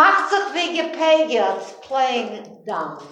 macht sich wie gepegelt, playing dumb.